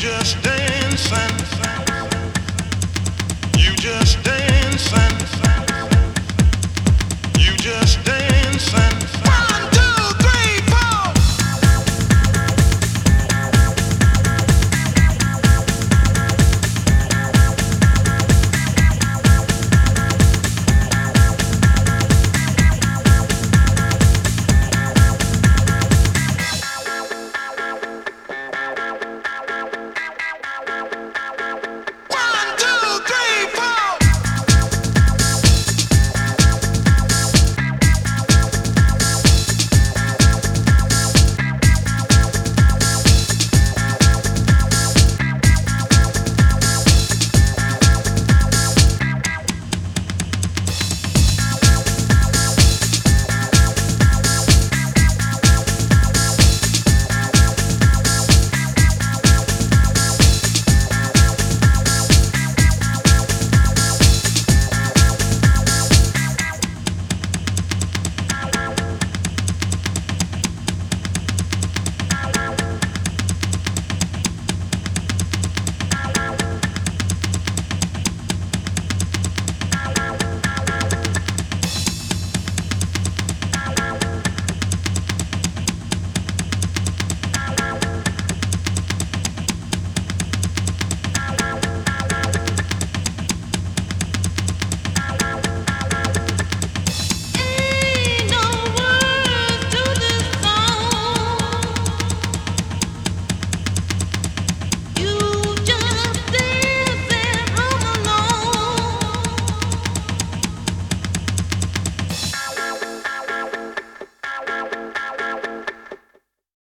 just dancing. You just dancing.